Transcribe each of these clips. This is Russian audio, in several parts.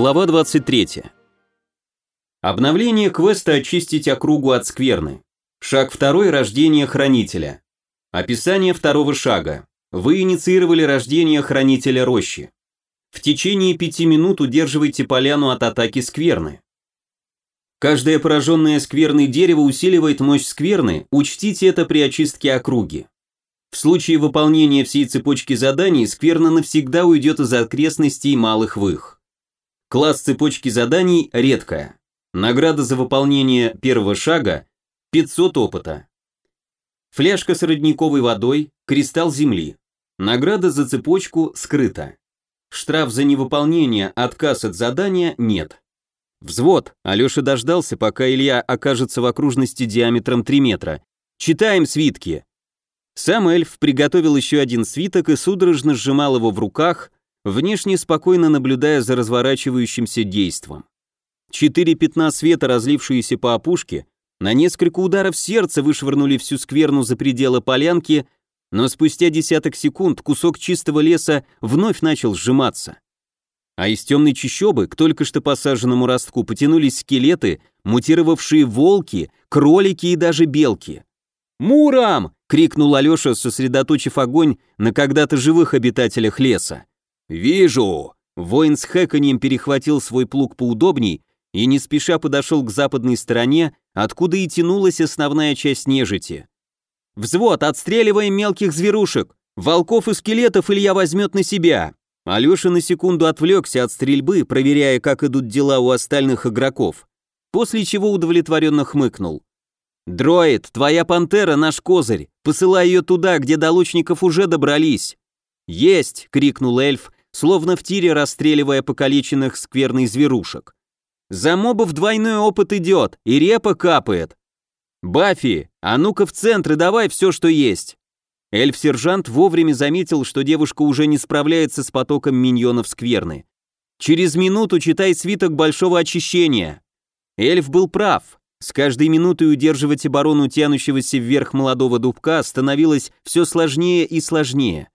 Глава 23. Обновление квеста «Очистить округу от скверны». Шаг второй – рождение хранителя. Описание второго шага. Вы инициировали рождение хранителя рощи. В течение пяти минут удерживайте поляну от атаки скверны. Каждое пораженное скверной дерево усиливает мощь скверны, учтите это при очистке округи. В случае выполнения всей цепочки заданий скверна навсегда уйдет из окрестностей малых вых. Класс цепочки заданий редкая. Награда за выполнение первого шага 500 опыта. Фляжка с родниковой водой, кристалл земли. Награда за цепочку скрыта. Штраф за невыполнение, отказ от задания нет. Взвод. Алеша дождался, пока Илья окажется в окружности диаметром 3 метра. Читаем свитки. Сам эльф приготовил еще один свиток и судорожно сжимал его в руках, внешне спокойно наблюдая за разворачивающимся действом. Четыре пятна света, разлившиеся по опушке, на несколько ударов сердца вышвырнули всю скверну за пределы полянки, но спустя десяток секунд кусок чистого леса вновь начал сжиматься. А из темной чащобы к только что посаженному ростку потянулись скелеты, мутировавшие волки, кролики и даже белки. «Мурам!» — крикнул Алеша, сосредоточив огонь на когда-то живых обитателях леса. «Вижу!» Воин с хэканьем перехватил свой плуг поудобней и не спеша подошел к западной стороне, откуда и тянулась основная часть нежити. «Взвод, отстреливаем мелких зверушек! Волков и скелетов Илья возьмет на себя!» Алеша на секунду отвлекся от стрельбы, проверяя, как идут дела у остальных игроков, после чего удовлетворенно хмыкнул. «Дроид, твоя пантера — наш козырь, посылай ее туда, где до лучников уже добрались!» «Есть!» — крикнул эльф, словно в тире расстреливая покалеченных скверных зверушек. За мобов двойной опыт идет, и репа капает. Бафи, а ну-ка в центр и давай все, что есть. Эльф-сержант вовремя заметил, что девушка уже не справляется с потоком миньонов скверны. Через минуту читай свиток большого очищения. Эльф был прав. С каждой минутой удерживать оборону тянущегося вверх молодого дубка становилось все сложнее и сложнее.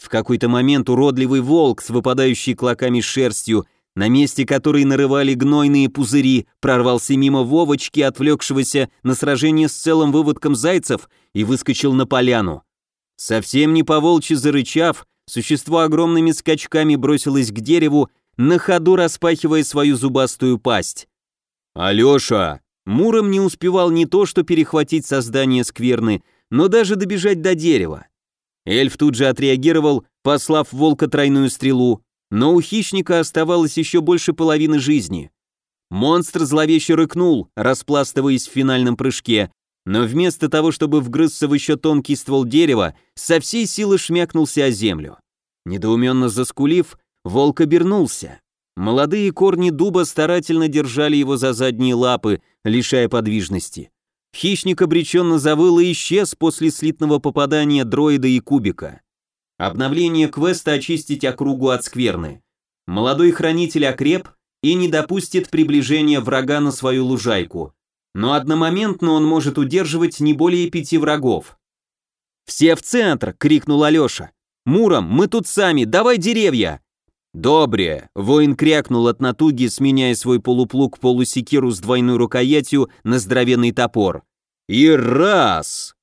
В какой-то момент уродливый волк с выпадающей клоками шерстью на месте которой нарывали гнойные пузыри, прорвался мимо Вовочки, отвлекшегося на сражение с целым выводком зайцев, и выскочил на поляну. Совсем не по-волчьи зарычав, существо огромными скачками бросилось к дереву, на ходу распахивая свою зубастую пасть. «Алёша!» Муром не успевал не то что перехватить создание скверны, но даже добежать до дерева. Эльф тут же отреагировал, послав волка тройную стрелу, но у хищника оставалось еще больше половины жизни. Монстр зловеще рыкнул, распластываясь в финальном прыжке, но вместо того, чтобы вгрызться в еще тонкий ствол дерева, со всей силы шмякнулся о землю. Недоуменно заскулив, волк обернулся. Молодые корни дуба старательно держали его за задние лапы, лишая подвижности. Хищник обреченно завыл и исчез после слитного попадания дроида и кубика. Обновление квеста «Очистить округу от скверны». Молодой хранитель окреп и не допустит приближения врага на свою лужайку. Но одномоментно он может удерживать не более пяти врагов. «Все в центр!» — крикнул Алеша. «Муром, мы тут сами, давай деревья!» «Добре!» — воин крякнул от натуги, сменяя свой полуплуг полусекиру с двойной рукоятью на здоровенный топор. «И раз!»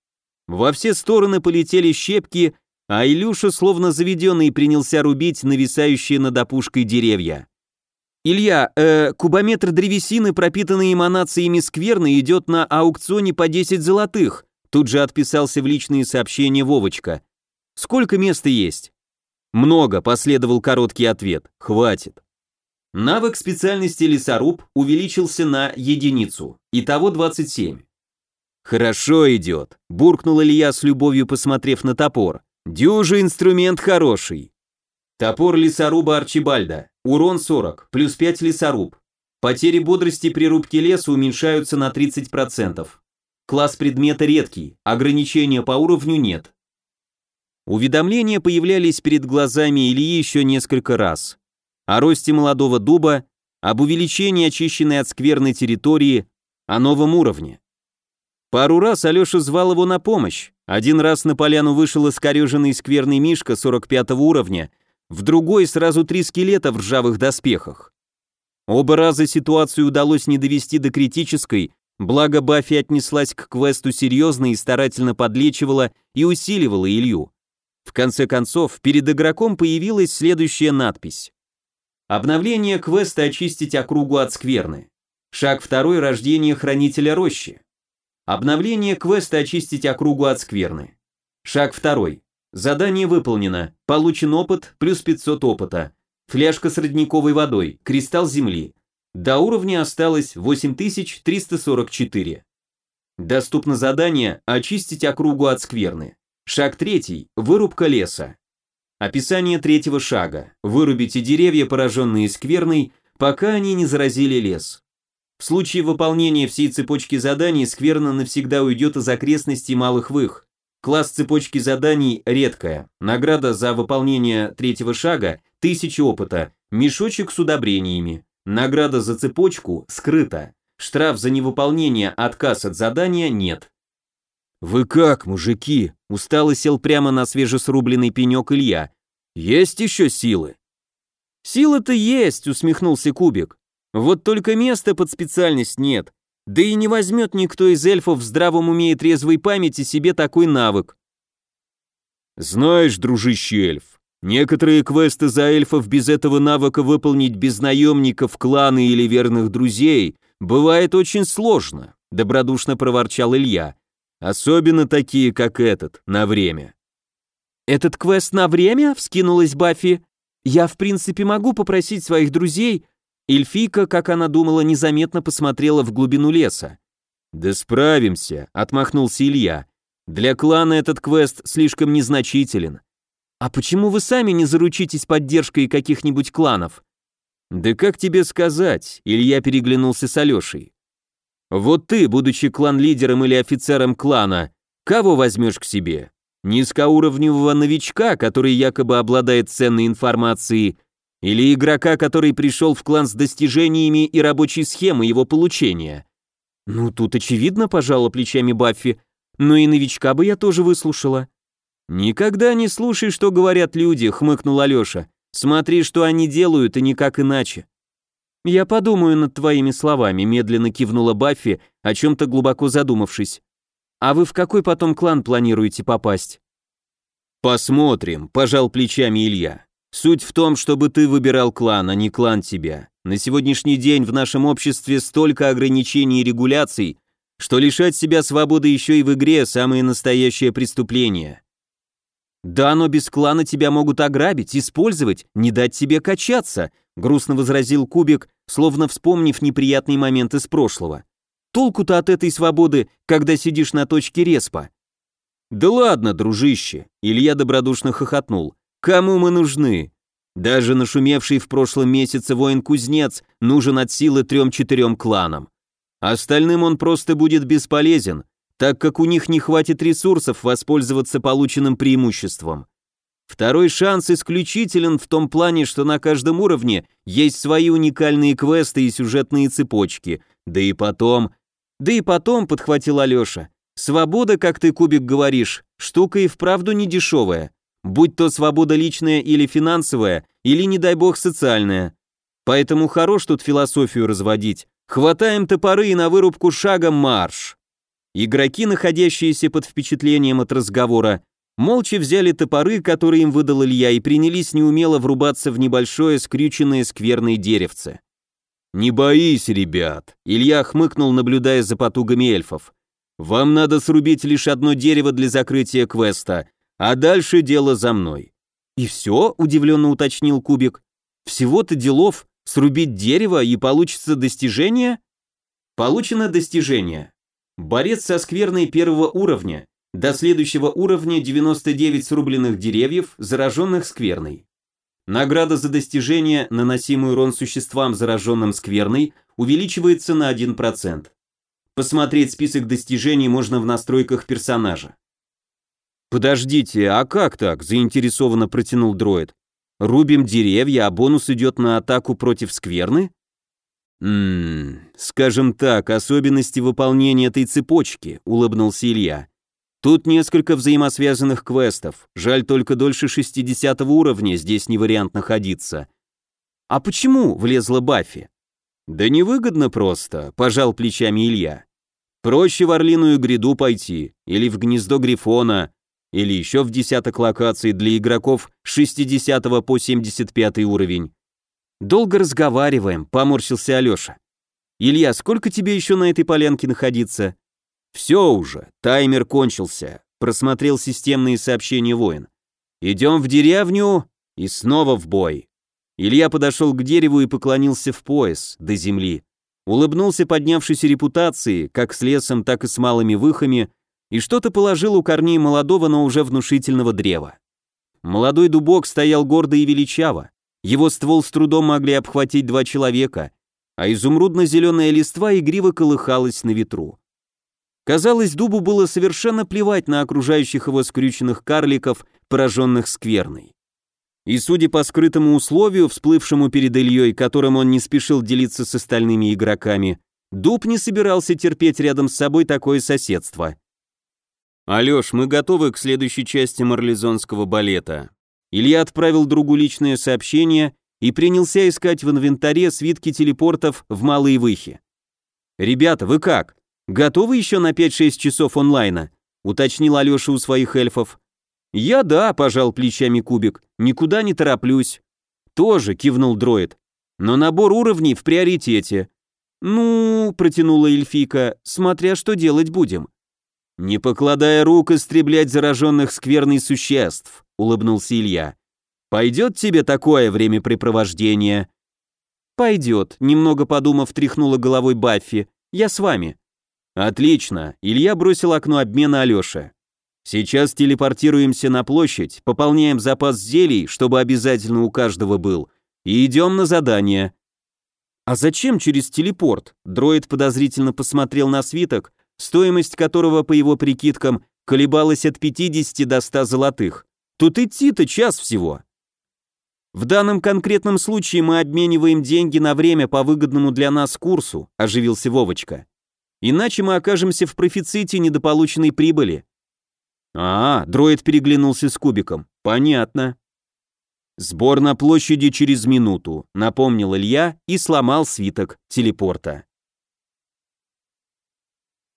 Во все стороны полетели щепки, а Илюша, словно заведенный, принялся рубить нависающие над опушкой деревья. «Илья, э, кубометр древесины, пропитанный эманациями скверны, идет на аукционе по 10 золотых», тут же отписался в личные сообщения Вовочка. «Сколько места есть?» «Много», — последовал короткий ответ. «Хватит». Навык специальности лесоруб увеличился на единицу, итого 27. «Хорошо идет», — буркнул Илья с любовью, посмотрев на топор. Дюжий инструмент хороший. Топор лесоруба Арчибальда. Урон 40, плюс 5 лесоруб. Потери бодрости при рубке леса уменьшаются на 30%. Класс предмета редкий, ограничения по уровню нет. Уведомления появлялись перед глазами Ильи еще несколько раз. О росте молодого дуба, об увеличении очищенной от скверной территории, о новом уровне. Пару раз Алеша звал его на помощь. Один раз на поляну вышел искореженный скверный мишка 45 уровня, в другой сразу три скелета в ржавых доспехах. Оба раза ситуацию удалось не довести до критической, благо Баффи отнеслась к квесту серьезно и старательно подлечивала и усиливала Илью. В конце концов, перед игроком появилась следующая надпись. Обновление квеста «Очистить округу от скверны». Шаг второй – рождение хранителя рощи. Обновление квеста «Очистить округу от скверны». Шаг второй. Задание выполнено. Получен опыт, плюс 500 опыта. Фляжка с родниковой водой, кристалл земли. До уровня осталось 8344. Доступно задание «Очистить округу от скверны». Шаг третий. Вырубка леса. Описание третьего шага. Вырубите деревья, пораженные скверной, пока они не заразили лес. В случае выполнения всей цепочки заданий скверна навсегда уйдет из окрестностей малых вых. Класс цепочки заданий редкая. Награда за выполнение третьего шага – 1000 опыта. Мешочек с удобрениями. Награда за цепочку скрыта. Штраф за невыполнение, отказ от задания нет. «Вы как, мужики?» – устало сел прямо на свежесрубленный пенек Илья. «Есть еще силы?» «Силы-то есть», – усмехнулся Кубик. «Вот только места под специальность нет. Да и не возьмет никто из эльфов в здравом уме и трезвой памяти себе такой навык. Знаешь, дружище эльф, некоторые квесты за эльфов без этого навыка выполнить без наемников, клана или верных друзей бывает очень сложно, добродушно проворчал Илья. Особенно такие, как этот, на время. Этот квест на время? Вскинулась Баффи. Я, в принципе, могу попросить своих друзей Эльфийка, как она думала, незаметно посмотрела в глубину леса. «Да справимся», — отмахнулся Илья. «Для клана этот квест слишком незначителен». «А почему вы сами не заручитесь поддержкой каких-нибудь кланов?» «Да как тебе сказать?» — Илья переглянулся с Алешей. «Вот ты, будучи клан-лидером или офицером клана, кого возьмешь к себе? Низкоуровневого новичка, который якобы обладает ценной информацией, или игрока, который пришел в клан с достижениями и рабочей схемой его получения? Ну, тут очевидно, пожала плечами Баффи, но и новичка бы я тоже выслушала. Никогда не слушай, что говорят люди, хмыкнул Алёша. Смотри, что они делают, и никак иначе. Я подумаю над твоими словами, медленно кивнула Баффи, о чем-то глубоко задумавшись. А вы в какой потом клан планируете попасть? Посмотрим, пожал плечами Илья. Суть в том, чтобы ты выбирал клан, а не клан тебя. На сегодняшний день в нашем обществе столько ограничений и регуляций, что лишать себя свободы еще и в игре – самое настоящее преступление. «Да, но без клана тебя могут ограбить, использовать, не дать тебе качаться», грустно возразил Кубик, словно вспомнив неприятный момент из прошлого. «Толку-то от этой свободы, когда сидишь на точке респа». «Да ладно, дружище», Илья добродушно хохотнул. Кому мы нужны? Даже нашумевший в прошлом месяце воин-кузнец нужен от силы трем-четырем кланам. Остальным он просто будет бесполезен, так как у них не хватит ресурсов воспользоваться полученным преимуществом. Второй шанс исключителен в том плане, что на каждом уровне есть свои уникальные квесты и сюжетные цепочки. Да и потом... Да и потом, подхватил Алёша, свобода, как ты, Кубик, говоришь, штука и вправду не дешевая будь то свобода личная или финансовая, или, не дай бог, социальная. Поэтому хорош тут философию разводить. Хватаем топоры и на вырубку шагом марш. Игроки, находящиеся под впечатлением от разговора, молча взяли топоры, которые им выдал Илья, и принялись неумело врубаться в небольшое скрюченное скверное деревце. «Не боись, ребят», — Илья хмыкнул, наблюдая за потугами эльфов. «Вам надо срубить лишь одно дерево для закрытия квеста, а дальше дело за мной. И все, удивленно уточнил Кубик. Всего-то делов, срубить дерево и получится достижение? Получено достижение. Борец со скверной первого уровня. До следующего уровня 99 срубленных деревьев, зараженных скверной. Награда за достижение, наносимый урон существам, зараженным скверной, увеличивается на 1%. Посмотреть список достижений можно в настройках персонажа. «Подождите, а как так?» – заинтересованно протянул дроид. «Рубим деревья, а бонус идет на атаку против скверны?» «Ммм, скажем так, особенности выполнения этой цепочки», – улыбнулся Илья. «Тут несколько взаимосвязанных квестов, жаль только дольше 60 уровня здесь не вариант находиться». «А почему?» – влезла Баффи. Да невыгодно просто, пожал плечами Илья. Проще в Орлиную гряду пойти, или в гнездо Грифона, или еще в десяток локаций для игроков с 60 по 75 уровень. Долго разговариваем, поморщился Алеша. Илья, сколько тебе еще на этой полянке находиться? Все уже, таймер кончился, просмотрел системные сообщения воин. Идем в деревню и снова в бой. Илья подошел к дереву и поклонился в пояс, до земли. Улыбнулся поднявшейся репутации, как с лесом, так и с малыми выхами, и что-то положил у корней молодого, но уже внушительного древа. Молодой дубок стоял гордо и величаво. Его ствол с трудом могли обхватить два человека, а изумрудно-зеленая листва игриво колыхалась на ветру. Казалось, дубу было совершенно плевать на окружающих его скрюченных карликов, пораженных скверной. И судя по скрытому условию, всплывшему перед Ильей, которым он не спешил делиться с остальными игроками, дуб не собирался терпеть рядом с собой такое соседство. «Алёш, мы готовы к следующей части марлезонского балета». Илья отправил другу личное сообщение и принялся искать в инвентаре свитки телепортов в Малые Выхи. «Ребята, вы как? Готовы еще на 5-6 часов онлайна?» — уточнил Алеша у своих эльфов. «Я да», — пожал плечами Кубик, — «никуда не тороплюсь». «Тоже», — кивнул дроид. «Но набор уровней в приоритете». «Ну», — протянула эльфийка, — «смотря что делать будем». «Не покладая рук истреблять зараженных скверных существ», — улыбнулся Илья. Пойдет тебе такое времяпрепровождение?» «Пойдет», — немного подумав, тряхнула головой Баффи. «Я с вами». «Отлично», — Илья бросил окно обмена Алёше. «Сейчас телепортируемся на площадь, пополняем запас зелий, чтобы обязательно у каждого был, и идем на задание». «А зачем через телепорт?» Дроид подозрительно посмотрел на свиток, стоимость которого, по его прикидкам, колебалась от 50 до 100 золотых. «Тут идти-то час всего». В данном конкретном случае мы обмениваем деньги на время по выгодному для нас курсу, оживился Вовочка. Иначе мы окажемся в профиците недополученной прибыли. А, дроид переглянулся с кубиком. Понятно. Сбор на площади через минуту, напомнил Илья и сломал свиток телепорта.